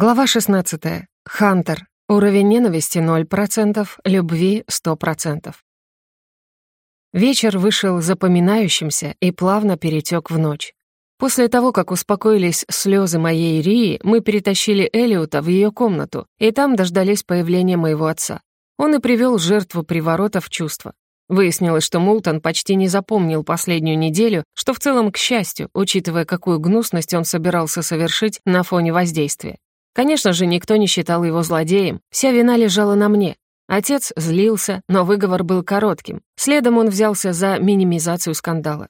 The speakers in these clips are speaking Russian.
Глава 16. Хантер. Уровень ненависти 0%, любви 100%. Вечер вышел запоминающимся и плавно перетек в ночь. После того, как успокоились слезы моей Рии, мы перетащили Элиота в ее комнату, и там дождались появления моего отца. Он и привел жертву приворота в чувство. Выяснилось, что Мултон почти не запомнил последнюю неделю, что в целом к счастью, учитывая, какую гнусность он собирался совершить на фоне воздействия. Конечно же, никто не считал его злодеем, вся вина лежала на мне. Отец злился, но выговор был коротким. Следом он взялся за минимизацию скандала.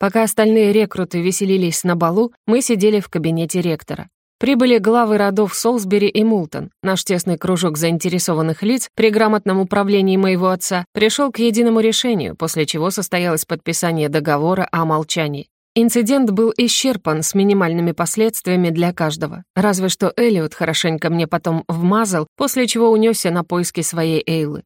Пока остальные рекруты веселились на балу, мы сидели в кабинете ректора. Прибыли главы родов Солсбери и Мултон. Наш тесный кружок заинтересованных лиц при грамотном управлении моего отца пришел к единому решению, после чего состоялось подписание договора о молчании. Инцидент был исчерпан с минимальными последствиями для каждого. Разве что Элliot хорошенько мне потом вмазал, после чего унесся на поиски своей Эйлы.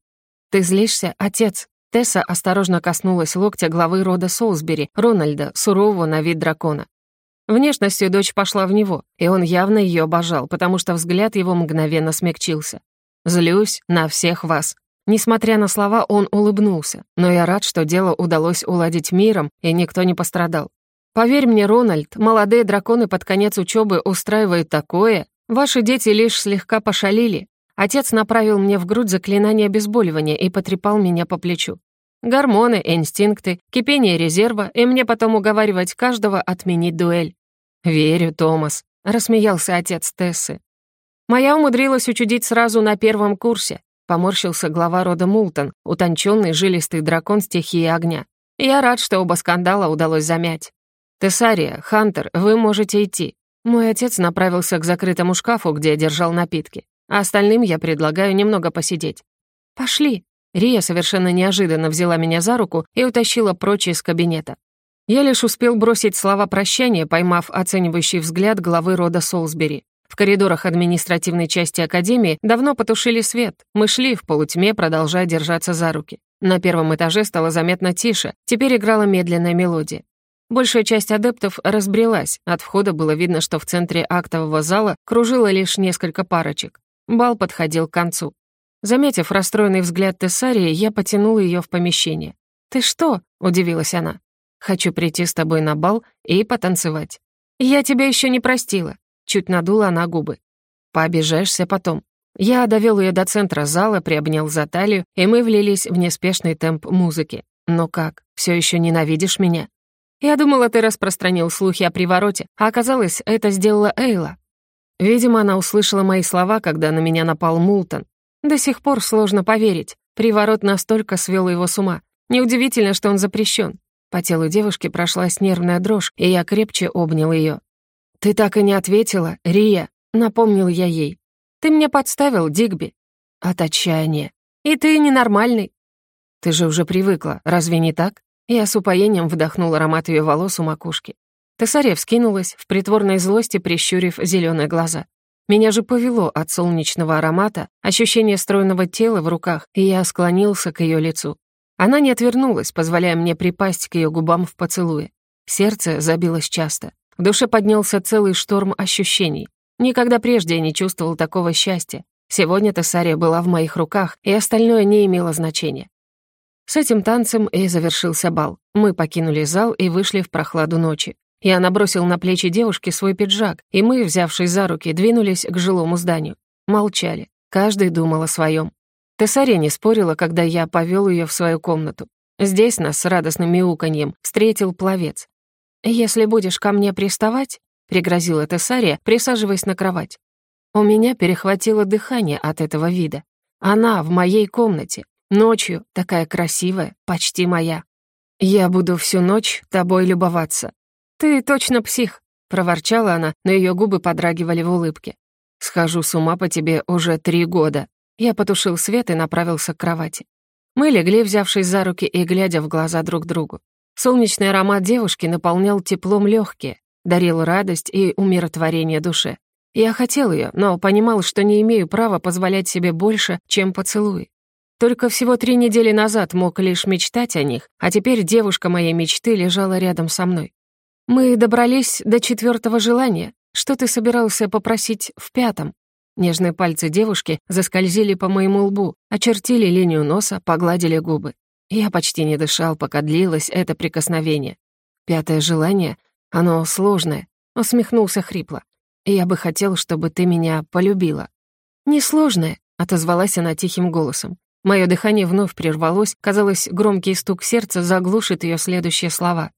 «Ты злишься, отец?» Тесса осторожно коснулась локтя главы рода Солсбери, Рональда, сурового на вид дракона. Внешностью дочь пошла в него, и он явно ее обожал, потому что взгляд его мгновенно смягчился. «Злюсь на всех вас». Несмотря на слова, он улыбнулся, но я рад, что дело удалось уладить миром, и никто не пострадал. Поверь мне, Рональд, молодые драконы под конец учебы устраивают такое. Ваши дети лишь слегка пошалили. Отец направил мне в грудь заклинание обезболивания и потрепал меня по плечу. Гормоны, инстинкты, кипение резерва, и мне потом уговаривать каждого отменить дуэль. «Верю, Томас», — рассмеялся отец Тессы. «Моя умудрилась учудить сразу на первом курсе», — поморщился глава рода Мултон, утонченный жилистый дракон стихии огня. «Я рад, что оба скандала удалось замять». «Тессария, Хантер, вы можете идти». Мой отец направился к закрытому шкафу, где держал напитки. А остальным я предлагаю немного посидеть. «Пошли». Рия совершенно неожиданно взяла меня за руку и утащила прочь из кабинета. Я лишь успел бросить слова прощания, поймав оценивающий взгляд главы рода Солсбери. В коридорах административной части Академии давно потушили свет. Мы шли в полутьме, продолжая держаться за руки. На первом этаже стало заметно тише, теперь играла медленная мелодия. Большая часть адептов разбрелась, от входа было видно, что в центре актового зала кружило лишь несколько парочек. Бал подходил к концу. Заметив расстроенный взгляд Тессарии, я потянула ее в помещение. «Ты что?» — удивилась она. Хочу прийти с тобой на бал и потанцевать. Я тебя еще не простила. Чуть надула она губы. Пообижаешься потом. Я довел ее до центра зала, приобнял за талию, и мы влились в неспешный темп музыки. Но как, все еще ненавидишь меня? Я думала, ты распространил слухи о привороте, а оказалось, это сделала Эйла. Видимо, она услышала мои слова, когда на меня напал Мултон. До сих пор сложно поверить. Приворот настолько свел его с ума. Неудивительно, что он запрещен. По телу девушки прошлась нервная дрожь, и я крепче обнял ее. «Ты так и не ответила, Рия», — напомнил я ей. «Ты мне подставил, Дигби». От отчаяния. «И ты ненормальный». «Ты же уже привыкла, разве не так?» Я с упоением вдохнул аромат ее волос у макушки. Тессария вскинулась, в притворной злости прищурив зеленые глаза. Меня же повело от солнечного аромата, ощущение стройного тела в руках, и я склонился к ее лицу. Она не отвернулась, позволяя мне припасть к ее губам в поцелуе. Сердце забилось часто. В душе поднялся целый шторм ощущений. Никогда прежде я не чувствовал такого счастья. Сегодня Тессария была в моих руках, и остальное не имело значения. С этим танцем и завершился бал. Мы покинули зал и вышли в прохладу ночи. Я набросил на плечи девушки свой пиджак, и мы, взявшись за руки, двинулись к жилому зданию. Молчали. Каждый думал о своем. Тессария не спорила, когда я повел ее в свою комнату. Здесь нас с радостным мяуканьем встретил пловец. «Если будешь ко мне приставать», — пригрозила Тессария, присаживаясь на кровать. У меня перехватило дыхание от этого вида. Она в моей комнате, ночью, такая красивая, почти моя. «Я буду всю ночь тобой любоваться». «Ты точно псих», — проворчала она, но ее губы подрагивали в улыбке. «Схожу с ума по тебе уже три года», я потушил свет и направился к кровати. Мы легли, взявшись за руки и глядя в глаза друг другу. Солнечный аромат девушки наполнял теплом легкие, дарил радость и умиротворение душе. Я хотел ее, но понимал, что не имею права позволять себе больше, чем поцелуй. Только всего три недели назад мог лишь мечтать о них, а теперь девушка моей мечты лежала рядом со мной. Мы добрались до четвертого желания, что ты собирался попросить в пятом?» Нежные пальцы девушки заскользили по моему лбу, очертили линию носа, погладили губы. Я почти не дышал, пока длилось это прикосновение. Пятое желание, оно сложное, усмехнулся хрипло. Я бы хотел, чтобы ты меня полюбила. Несложное, отозвалась она тихим голосом. Мое дыхание вновь прервалось, казалось, громкий стук сердца заглушит ее следующие слова.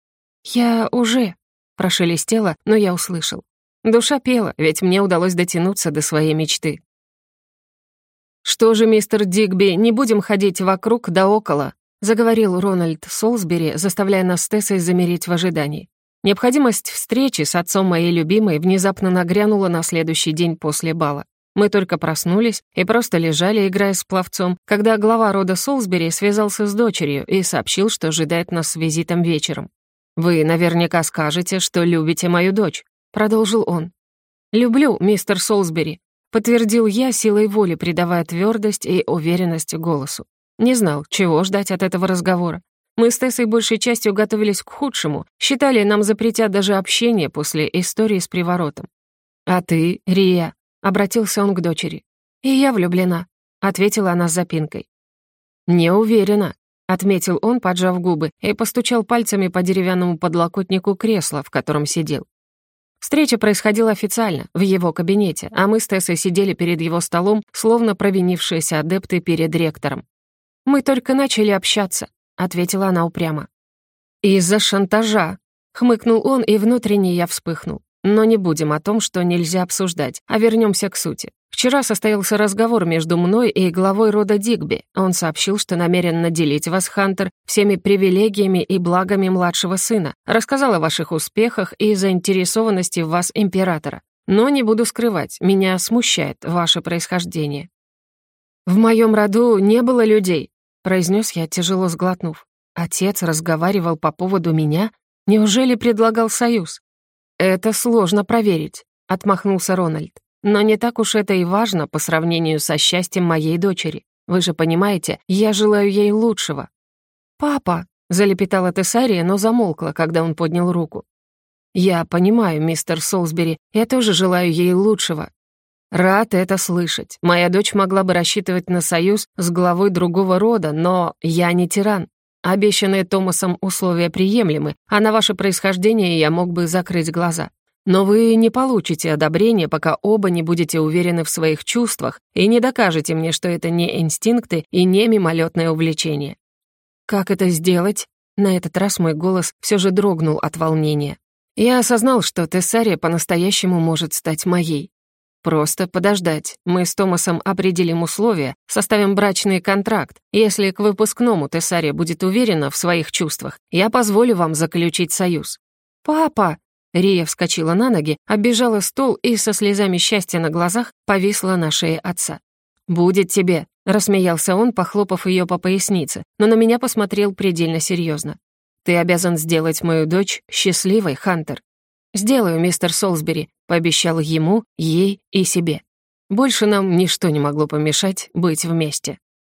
«Я уже...» — прошелестело, но я услышал. Душа пела, ведь мне удалось дотянуться до своей мечты. «Что же, мистер Дигби, не будем ходить вокруг да около», заговорил Рональд Солсбери, заставляя нас с Тессой замереть в ожидании. Необходимость встречи с отцом моей любимой внезапно нагрянула на следующий день после бала. Мы только проснулись и просто лежали, играя с пловцом, когда глава рода Солсбери связался с дочерью и сообщил, что ожидает нас с визитом вечером. «Вы наверняка скажете, что любите мою дочь», — продолжил он. «Люблю, мистер Солсбери», — подтвердил я силой воли, придавая твердость и уверенность голосу. Не знал, чего ждать от этого разговора. Мы с Тессой большей частью готовились к худшему, считали, нам запретят даже общение после истории с приворотом. «А ты, Рия?» — обратился он к дочери. «И я влюблена», — ответила она с запинкой. «Не уверена», — отметил он, поджав губы, и постучал пальцами по деревянному подлокотнику кресла, в котором сидел. Встреча происходила официально, в его кабинете, а мы с Тессой сидели перед его столом, словно провинившиеся адепты перед ректором. «Мы только начали общаться», — ответила она упрямо. «Из-за шантажа», — хмыкнул он, и внутренне я вспыхнул. Но не будем о том, что нельзя обсуждать, а вернемся к сути. Вчера состоялся разговор между мной и главой рода Дигби. Он сообщил, что намерен наделить вас, Хантер, всеми привилегиями и благами младшего сына, рассказал о ваших успехах и заинтересованности в вас императора. Но не буду скрывать, меня смущает ваше происхождение. «В моем роду не было людей», произнес я, тяжело сглотнув. Отец разговаривал по поводу меня? Неужели предлагал союз? Это сложно проверить, отмахнулся Рональд. Но не так уж это и важно по сравнению со счастьем моей дочери. Вы же понимаете, я желаю ей лучшего. «Папа!» — залепетала Тессария, но замолкла, когда он поднял руку. «Я понимаю, мистер Солсбери, я тоже желаю ей лучшего. Рад это слышать. Моя дочь могла бы рассчитывать на союз с главой другого рода, но я не тиран. Обещанные Томасом условия приемлемы, а на ваше происхождение я мог бы закрыть глаза. Но вы не получите одобрения, пока оба не будете уверены в своих чувствах и не докажете мне, что это не инстинкты и не мимолетное увлечение. Как это сделать? На этот раз мой голос все же дрогнул от волнения. Я осознал, что Тессария по-настоящему может стать моей. Просто подождать. Мы с Томасом определим условия, составим брачный контракт. Если к выпускному Тессария будет уверена в своих чувствах, я позволю вам заключить союз». «Папа!» Рия вскочила на ноги, оббежала стол и со слезами счастья на глазах повисла на шее отца. «Будет тебе», — рассмеялся он, похлопав ее по пояснице, но на меня посмотрел предельно серьезно. «Ты обязан сделать мою дочь счастливой, Хантер. «Сделаю, мистер Солсбери», — пообещал ему, ей и себе. Больше нам ничто не могло помешать быть вместе.